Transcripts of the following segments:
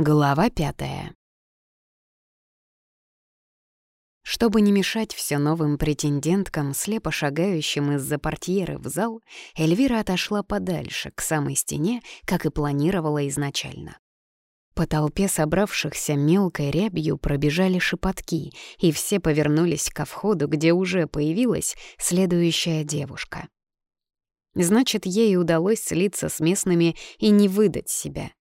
Глава пятая. Чтобы не мешать все новым претенденткам, слепо шагающим из-за портьеры в зал, Эльвира отошла подальше, к самой стене, как и планировала изначально. По толпе собравшихся мелкой рябью пробежали шепотки, и все повернулись ко входу, где уже появилась следующая девушка. Значит, ей удалось слиться с местными и не выдать себя —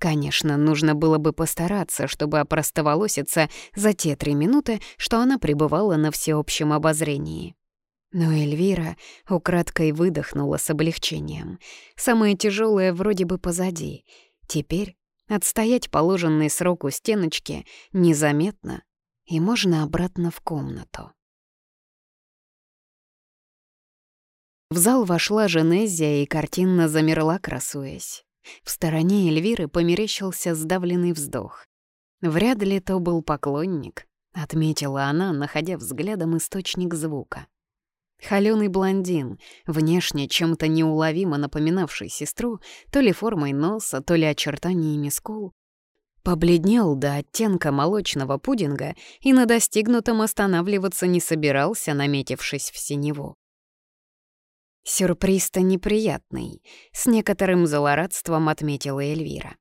Конечно, нужно было бы постараться, чтобы опростоволоситься за те три минуты, что она пребывала на всеобщем обозрении. Но Эльвира украдкой выдохнула с облегчением. Самое тяжелое вроде бы позади. Теперь отстоять положенный срок у стеночки незаметно, и можно обратно в комнату. В зал вошла Женезия и картинно замерла, красуясь. В стороне Эльвиры померещился сдавленный вздох. «Вряд ли то был поклонник», — отметила она, находя взглядом источник звука. Холёный блондин, внешне чем-то неуловимо напоминавший сестру, то ли формой носа, то ли очертаниями скул, побледнел до оттенка молочного пудинга и на достигнутом останавливаться не собирался, наметившись в синеву. Сюрприз-то неприятный, с некоторым злорадством отметила Эльвира.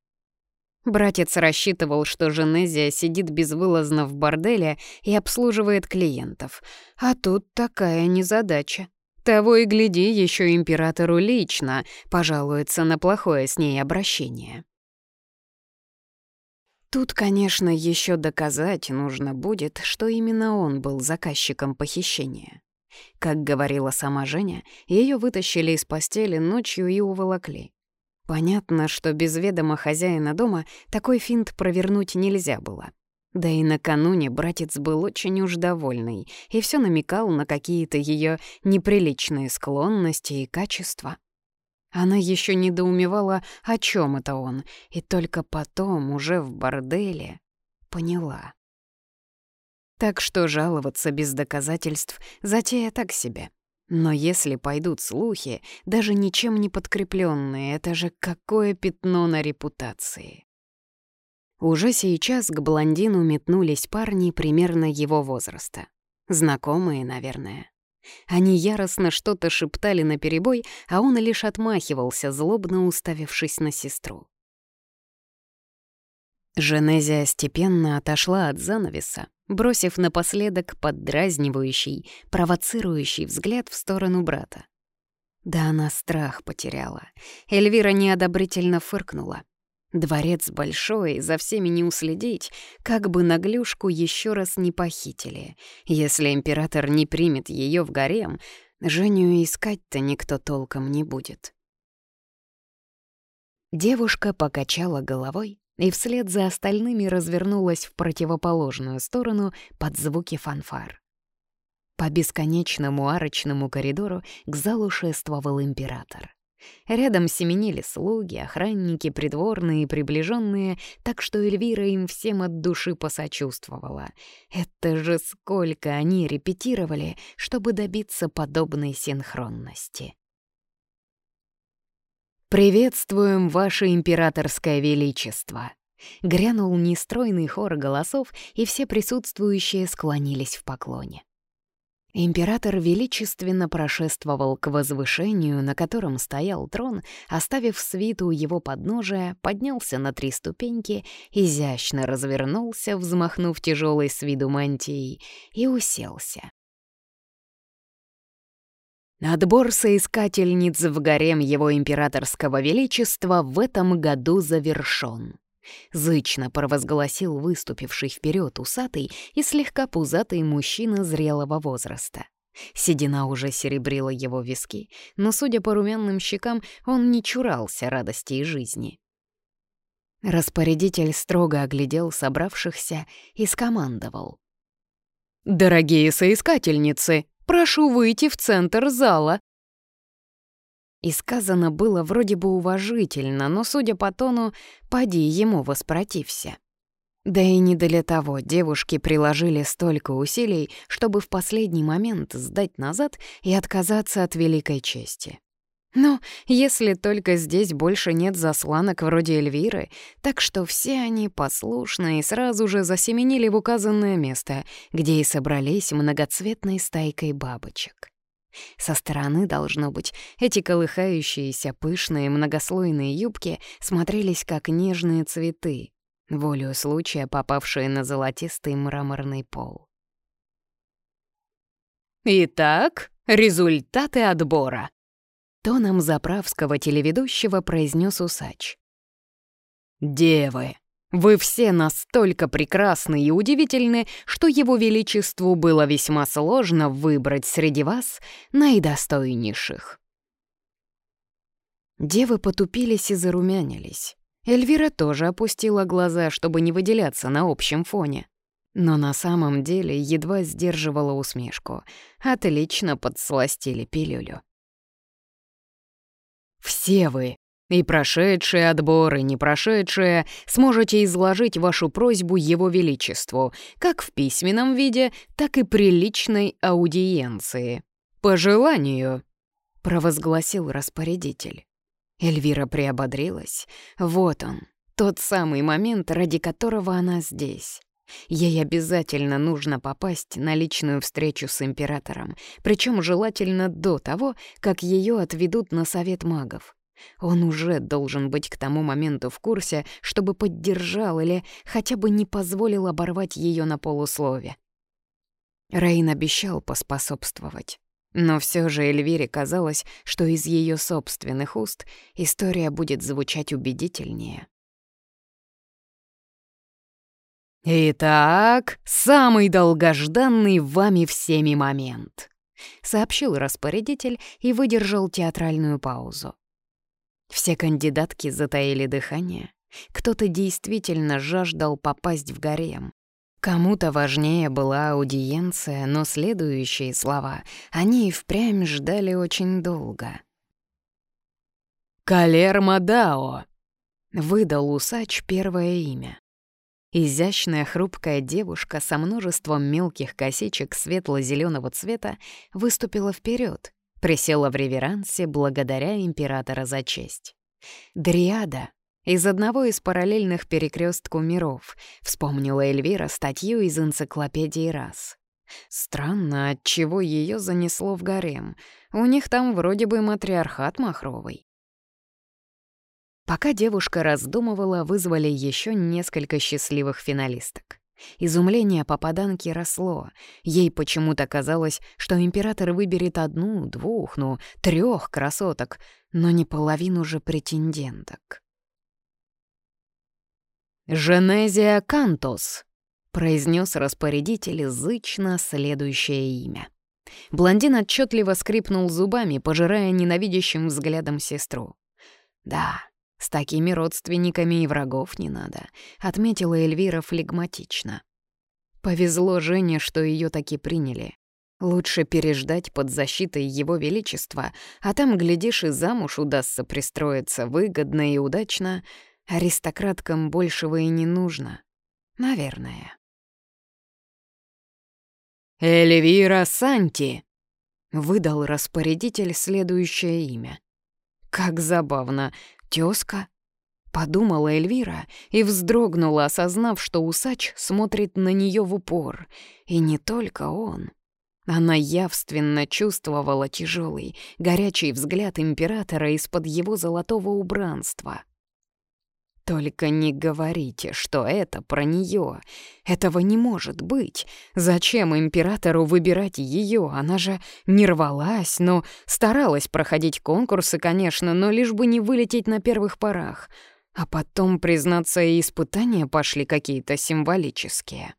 Братец рассчитывал, что Женезия сидит безвылазно в борделе и обслуживает клиентов. А тут такая незадача. Того и гляди, еще императору лично пожалуется на плохое с ней обращение. Тут, конечно, еще доказать нужно будет, что именно он был заказчиком похищения. Как говорила сама Женя, ее вытащили из постели ночью и уволокли. Понятно, что без ведома хозяина дома такой финт провернуть нельзя было. Да и накануне братец был очень уж довольный и все намекал на какие-то ее неприличные склонности и качества. Она еще недоумевала, о чем это он, и только потом, уже в борделе, поняла. Так что жаловаться без доказательств — затея так себе. Но если пойдут слухи, даже ничем не подкрепленные, это же какое пятно на репутации. Уже сейчас к блондину метнулись парни примерно его возраста. Знакомые, наверное. Они яростно что-то шептали наперебой, а он лишь отмахивался, злобно уставившись на сестру. Женезия степенно отошла от занавеса, бросив напоследок поддразнивающий, провоцирующий взгляд в сторону брата. Да она страх потеряла. Эльвира неодобрительно фыркнула. Дворец большой, за всеми не уследить, как бы наглюшку еще раз не похитили. Если император не примет ее в гарем, Женю искать-то никто толком не будет. Девушка покачала головой, и вслед за остальными развернулась в противоположную сторону под звуки фанфар. По бесконечному арочному коридору к залу шествовал император. Рядом семенили слуги, охранники, придворные и приближенные, так что Эльвира им всем от души посочувствовала. Это же сколько они репетировали, чтобы добиться подобной синхронности. «Приветствуем, Ваше Императорское Величество!» Грянул нестройный хор голосов, и все присутствующие склонились в поклоне. Император величественно прошествовал к возвышению, на котором стоял трон, оставив свиту его подножия, поднялся на три ступеньки, изящно развернулся, взмахнув тяжелой с виду мантией, и уселся. Отбор соискательниц в гарем его императорского величества в этом году завершён. Зычно провозгласил выступивший вперед усатый и слегка пузатый мужчина зрелого возраста. Седина уже серебрила его виски, но, судя по румяным щекам, он не чурался радости и жизни. Распорядитель строго оглядел собравшихся и скомандовал. «Дорогие соискательницы, Прошу выйти в центр зала». И сказано было вроде бы уважительно, но, судя по тону, поди ему воспротився. Да и не для того девушки приложили столько усилий, чтобы в последний момент сдать назад и отказаться от великой чести. Ну, если только здесь больше нет засланок вроде Эльвиры, так что все они послушно и сразу же засеменили в указанное место, где и собрались многоцветной стайкой бабочек. Со стороны, должно быть, эти колыхающиеся пышные многослойные юбки смотрелись как нежные цветы, волю случая попавшие на золотистый мраморный пол. «Итак, результаты отбора», — тоном заправского телеведущего произнес усач. «Девы, вы все настолько прекрасны и удивительны, что его величеству было весьма сложно выбрать среди вас наидостойнейших». Девы потупились и зарумянились. Эльвира тоже опустила глаза, чтобы не выделяться на общем фоне. Но на самом деле едва сдерживала усмешку. Отлично подсластили пилюлю. «Все вы, и прошедшие отборы, не прошедшие, сможете изложить вашу просьбу Его Величеству, как в письменном виде, так и при личной аудиенции. По желанию», — провозгласил распорядитель. Эльвира приободрилась. Вот он, тот самый момент, ради которого она здесь. Ей обязательно нужно попасть на личную встречу с императором, причем желательно до того, как ее отведут на совет магов. Он уже должен быть к тому моменту в курсе, чтобы поддержал или хотя бы не позволил оборвать ее на полуслове. Рейн обещал поспособствовать. Но все же Эльвире казалось, что из ее собственных уст история будет звучать убедительнее. «Итак, самый долгожданный вами всеми момент», — сообщил распорядитель и выдержал театральную паузу. Все кандидатки затаили дыхание. Кто-то действительно жаждал попасть в гарем. Кому-то важнее была аудиенция, но следующие слова они и впрямь ждали очень долго. «Калерма Дао», — выдал усач первое имя. Изящная хрупкая девушка со множеством мелких косичек светло зеленого цвета выступила вперед, присела в реверансе благодаря императора за честь. Дриада из одного из параллельных перекрестку миров, вспомнила Эльвира статью из энциклопедии «Раз». Странно, от чего ее занесло в гарем. У них там вроде бы матриархат махровый. Пока девушка раздумывала, вызвали еще несколько счастливых финалисток. Изумление попаданки росло. Ей почему-то казалось, что император выберет одну, двух, ну, трех красоток, но не половину же претенденток. «Женезия Кантос», — произнес распорядитель зычно следующее имя. Блондин отчетливо скрипнул зубами, пожирая ненавидящим взглядом сестру. «Да, с такими родственниками и врагов не надо», — отметила Эльвира флегматично. Повезло Жене, что ее таки приняли. Лучше переждать под защитой Его Величества, а там, глядишь, и замуж удастся пристроиться выгодно и удачно — Аристократкам большего и не нужно. Наверное. «Эльвира Санти!» — выдал распорядитель следующее имя. «Как забавно! Тёзка?» — подумала Эльвира и вздрогнула, осознав, что усач смотрит на неё в упор. И не только он. Она явственно чувствовала тяжелый, горячий взгляд императора из-под его золотого убранства. Только не говорите, что это про нее. Этого не может быть. Зачем императору выбирать ее? Она же не рвалась, но старалась проходить конкурсы, конечно, но лишь бы не вылететь на первых порах. А потом, признаться, и испытания пошли какие-то символические.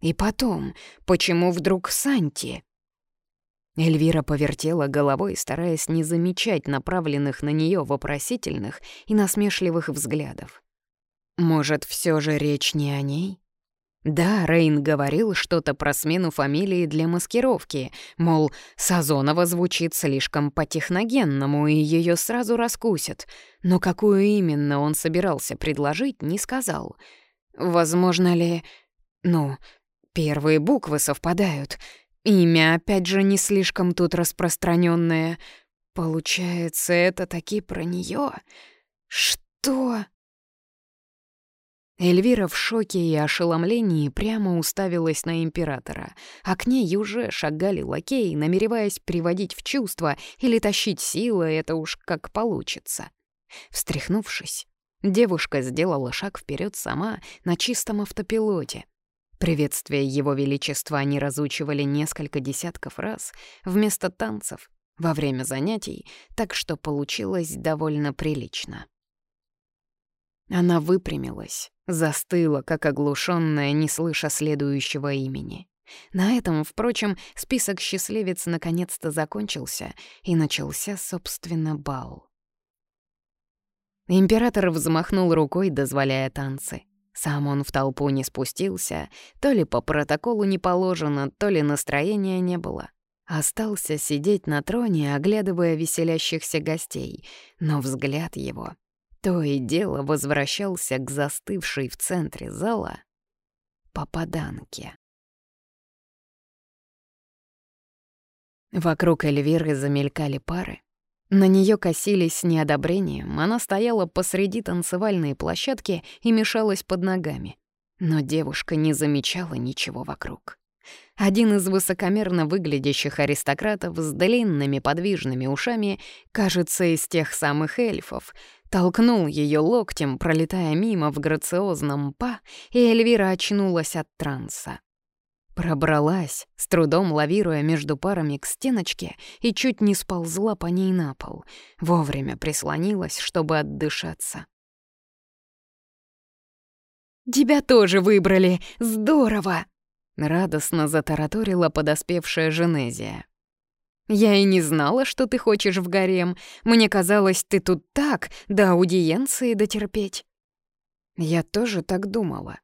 И потом, почему вдруг Санти? Эльвира повертела головой, стараясь не замечать направленных на нее вопросительных и насмешливых взглядов. Может, все же речь не о ней? Да, Рейн говорил что-то про смену фамилии для маскировки, мол, Сазонова звучит слишком по-техногенному, и ее сразу раскусят. Но какую именно он собирался предложить, не сказал. Возможно ли... Ну, первые буквы совпадают — Имя, опять же, не слишком тут распространенное. Получается, это таки про неё? Что? Эльвира в шоке и ошеломлении прямо уставилась на императора, а к ней уже шагали лакеи, намереваясь приводить в чувство или тащить силы, это уж как получится. Встряхнувшись, девушка сделала шаг вперед сама на чистом автопилоте. Приветствие Его Величества они разучивали несколько десятков раз вместо танцев во время занятий, так что получилось довольно прилично. Она выпрямилась, застыла, как оглушенная, не слыша следующего имени. На этом, впрочем, список счастливец наконец-то закончился, и начался, собственно, бал. Император взмахнул рукой, дозволяя танцы. Сам он в толпу не спустился, то ли по протоколу не положено, то ли настроения не было. Остался сидеть на троне, оглядывая веселящихся гостей, но взгляд его то и дело возвращался к застывшей в центре зала попаданке. Вокруг Эльвиры замелькали пары. На нее косились с неодобрением, она стояла посреди танцевальной площадки и мешалась под ногами. Но девушка не замечала ничего вокруг. Один из высокомерно выглядящих аристократов с длинными подвижными ушами, кажется, из тех самых эльфов, толкнул ее локтем, пролетая мимо в грациозном па, и Эльвира очнулась от транса. Пробралась, с трудом лавируя между парами к стеночке, и чуть не сползла по ней на пол. Вовремя прислонилась, чтобы отдышаться. «Тебя тоже выбрали! Здорово!» Радостно затараторила подоспевшая Женезия. «Я и не знала, что ты хочешь в гарем. Мне казалось, ты тут так, до аудиенции дотерпеть». «Я тоже так думала», —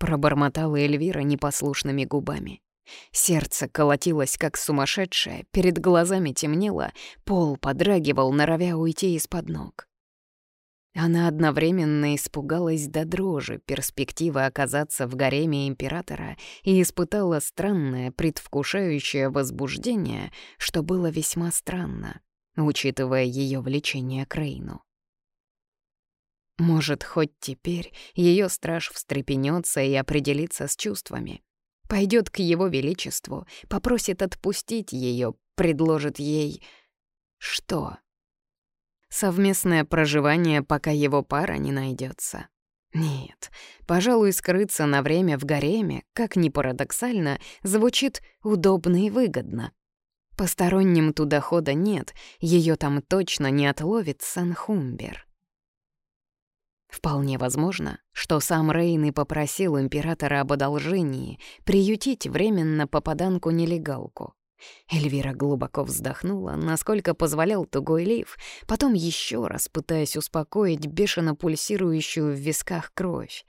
пробормотала Эльвира непослушными губами. Сердце колотилось, как сумасшедшее, перед глазами темнело, пол подрагивал, норовя уйти из-под ног. Она одновременно испугалась до дрожи перспективы оказаться в гареме императора и испытала странное, предвкушающее возбуждение, что было весьма странно, учитывая ее влечение к Рейну. Может, хоть теперь ее страж встрепенется и определится с чувствами. Пойдет к его величеству, попросит отпустить ее, предложит ей... Что? совместное проживание, пока его пара не найдется. Нет, пожалуй, скрыться на время в гареме, как ни парадоксально, звучит удобно и выгодно. Посторонним туда хода нет, ее там точно не отловит Санхумбер. Вполне возможно, что сам Рейн и попросил императора об одолжении приютить временно попаданку-нелегалку. Эльвира глубоко вздохнула, насколько позволял тугой лиф, потом еще раз пытаясь успокоить бешено пульсирующую в висках кровь.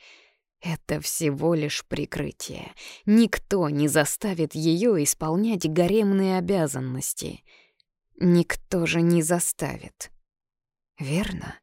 Это всего лишь прикрытие. Никто не заставит ее исполнять гаремные обязанности. Никто же не заставит. Верно?